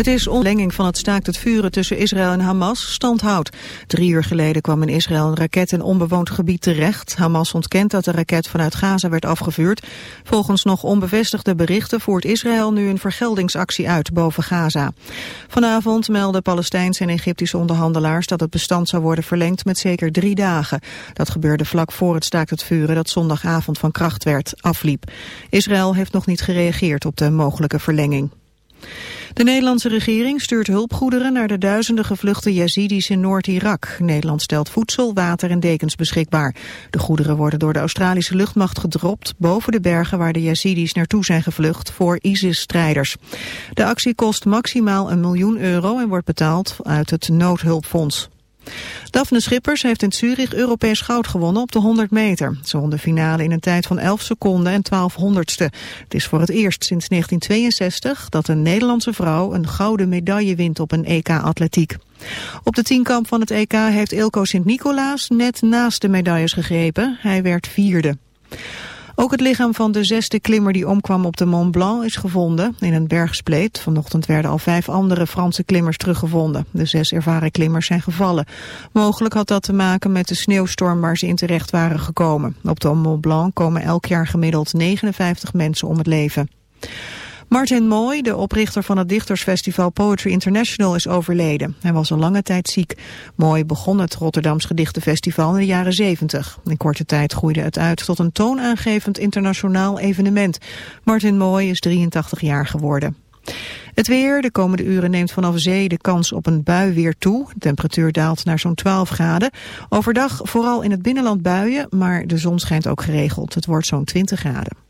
Het is onlenging van het staakt het vuren tussen Israël en Hamas standhoudt. Drie uur geleden kwam in Israël een raket in onbewoond gebied terecht. Hamas ontkent dat de raket vanuit Gaza werd afgevuurd. Volgens nog onbevestigde berichten voert Israël nu een vergeldingsactie uit boven Gaza. Vanavond melden Palestijnse en Egyptische onderhandelaars dat het bestand zou worden verlengd met zeker drie dagen. Dat gebeurde vlak voor het staakt het vuren dat zondagavond van kracht werd, afliep. Israël heeft nog niet gereageerd op de mogelijke verlenging. De Nederlandse regering stuurt hulpgoederen naar de duizenden gevluchte Yazidis in Noord-Irak. Nederland stelt voedsel, water en dekens beschikbaar. De goederen worden door de Australische luchtmacht gedropt boven de bergen waar de Yazidis naartoe zijn gevlucht voor ISIS-strijders. De actie kost maximaal een miljoen euro en wordt betaald uit het noodhulpfonds. Daphne Schippers heeft in Zurich Europees goud gewonnen op de 100 meter. Ze won de finale in een tijd van 11 seconden en 12 honderdste. Het is voor het eerst sinds 1962 dat een Nederlandse vrouw een gouden medaille wint op een EK-atletiek. Op de tienkamp van het EK heeft Ilko Sint-Nicolaas net naast de medailles gegrepen. Hij werd vierde. Ook het lichaam van de zesde klimmer die omkwam op de Mont Blanc is gevonden in een bergspleet. Vanochtend werden al vijf andere Franse klimmers teruggevonden. De zes ervaren klimmers zijn gevallen. Mogelijk had dat te maken met de sneeuwstorm waar ze in terecht waren gekomen. Op de Mont Blanc komen elk jaar gemiddeld 59 mensen om het leven. Martin Mooi, de oprichter van het dichtersfestival Poetry International, is overleden. Hij was al lange tijd ziek. Mooi begon het Rotterdams Gedichtenfestival in de jaren 70. In korte tijd groeide het uit tot een toonaangevend internationaal evenement. Martin Mooi is 83 jaar geworden. Het weer, de komende uren neemt vanaf zee de kans op een bui weer toe. De temperatuur daalt naar zo'n 12 graden. Overdag vooral in het binnenland buien, maar de zon schijnt ook geregeld. Het wordt zo'n 20 graden.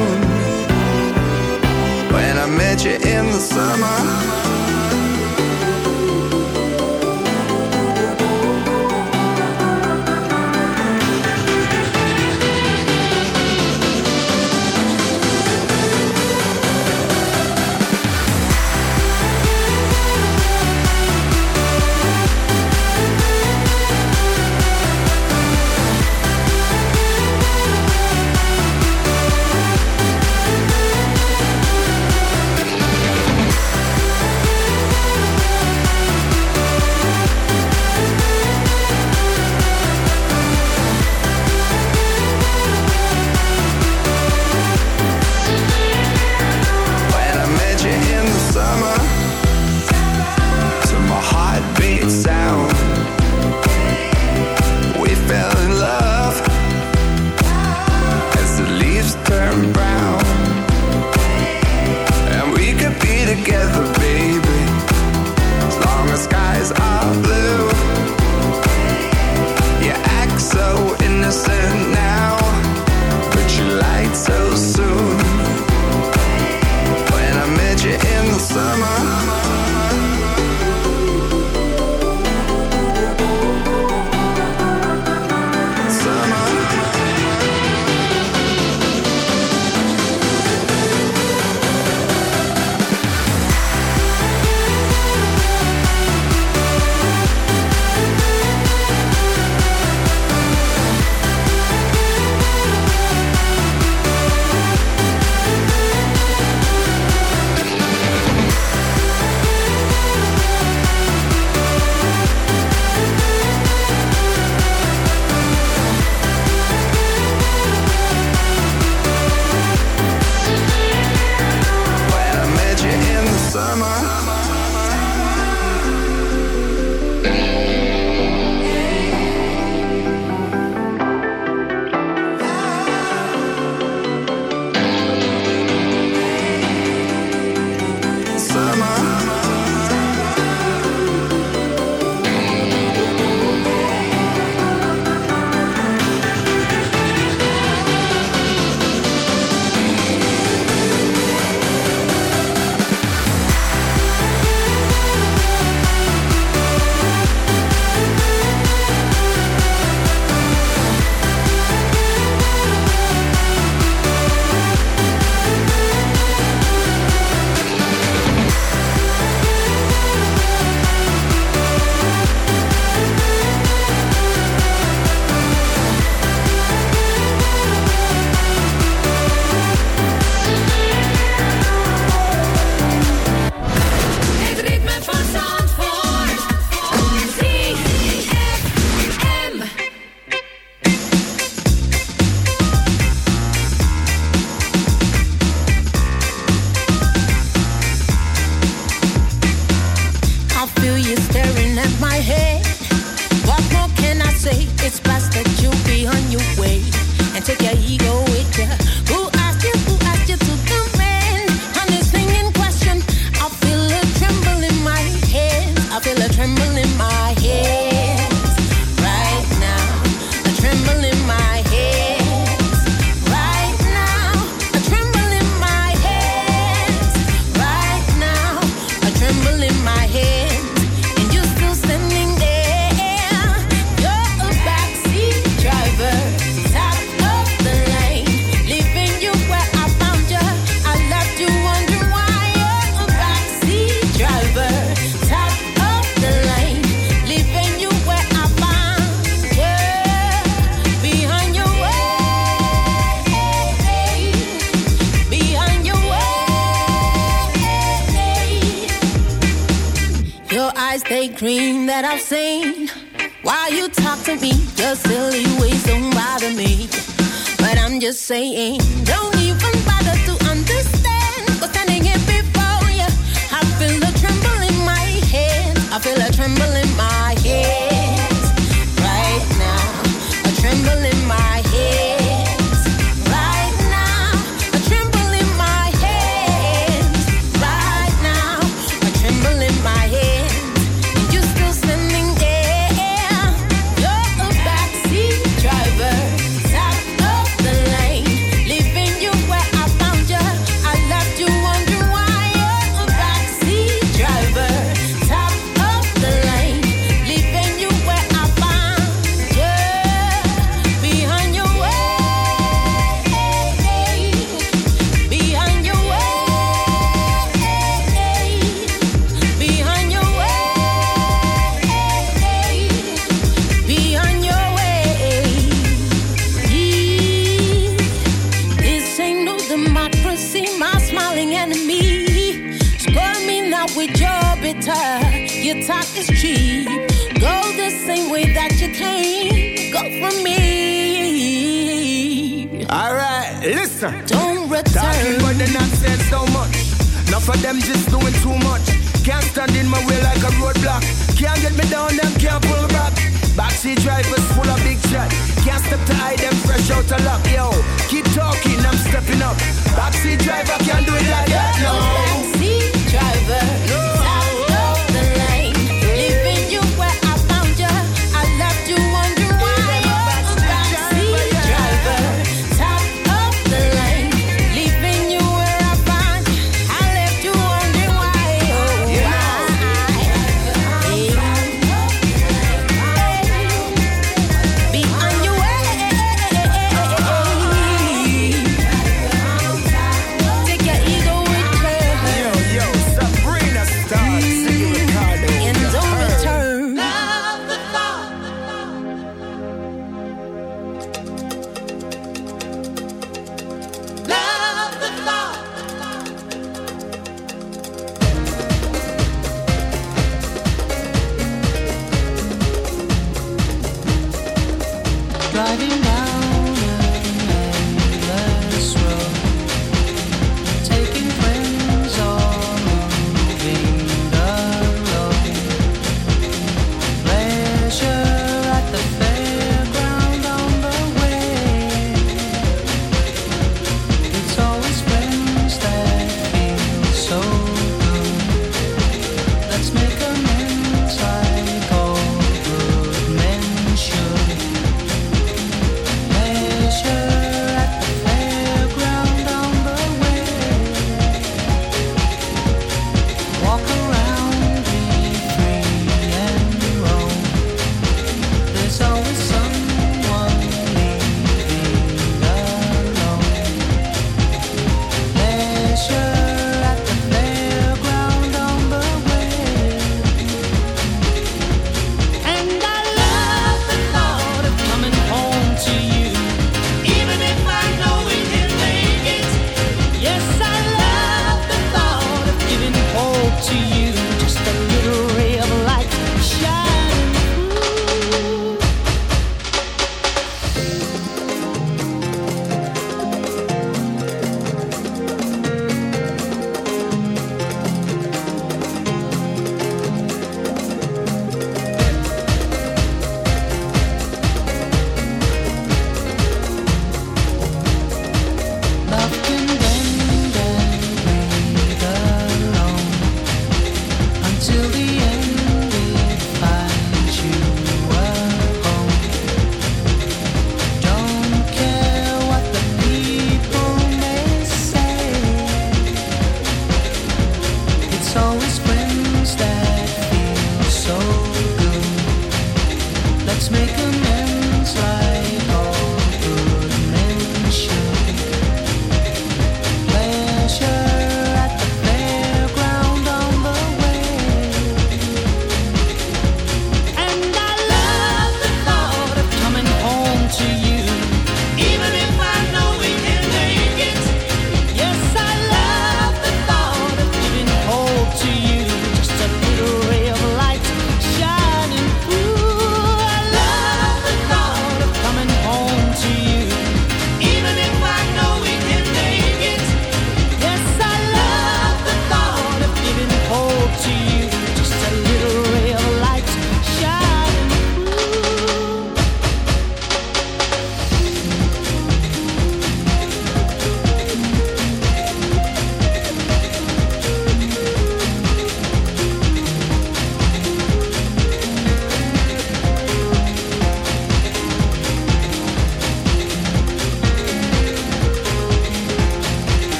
summer.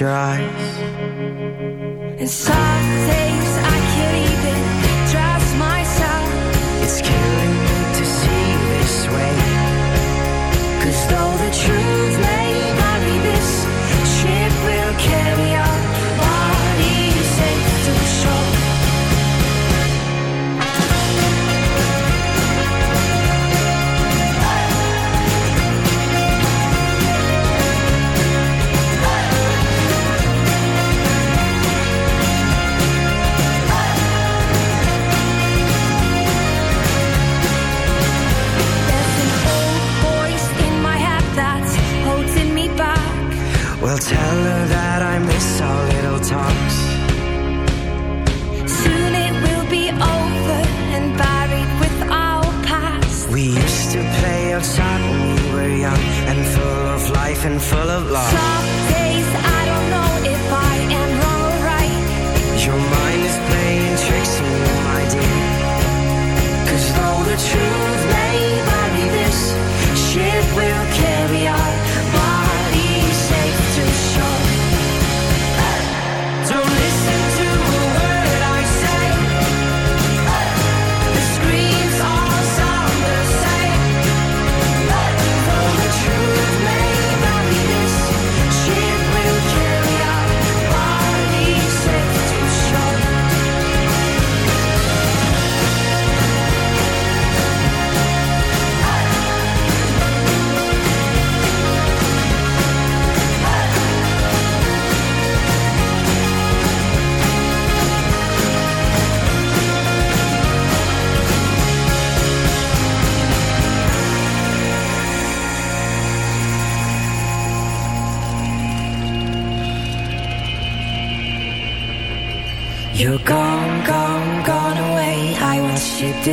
your eyes.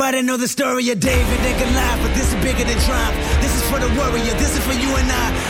Everybody know the story of David and Goliath, but this is bigger than triumph. This is for the warrior. This is for you and I.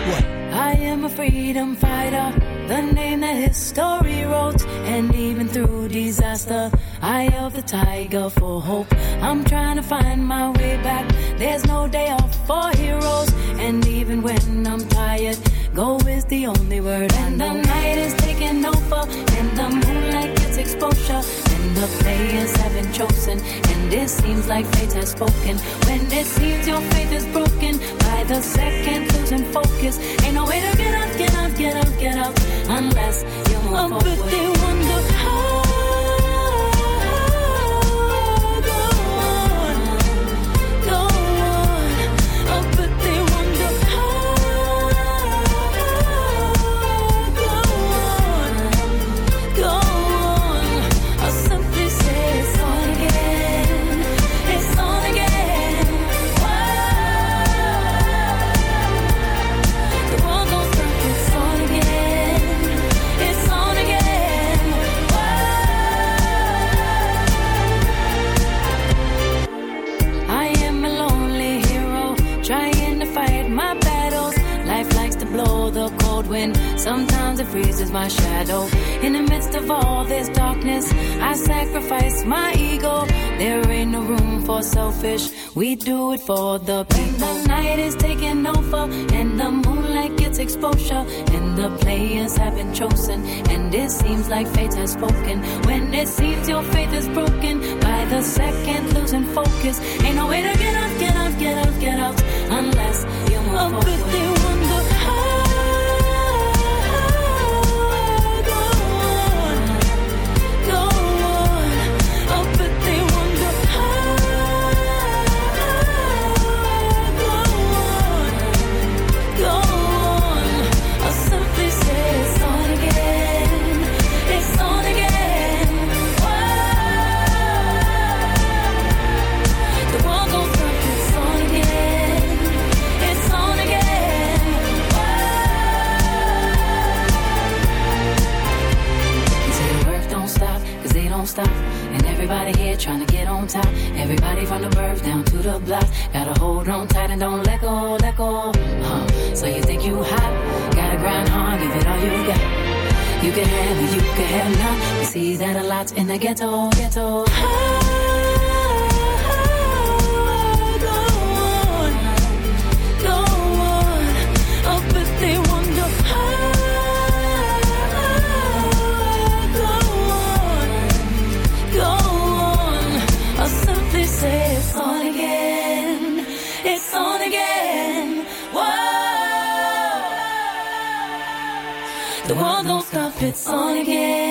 What? I am a freedom fighter, the name that history wrote. And even through disaster, I held the tiger for hope. I'm trying to find my way back. There's no day off for heroes. And even when I'm tired, go is the only word. And the night is taking over, and the moonlight gets exposure. And the players have been chosen, and it seems like fate has spoken. When it seems your faith is broken, the second losing focus. Ain't no way to get out, get out, get out, get out, unless you move Oh, forward. but they wonder how. Losing It's on again.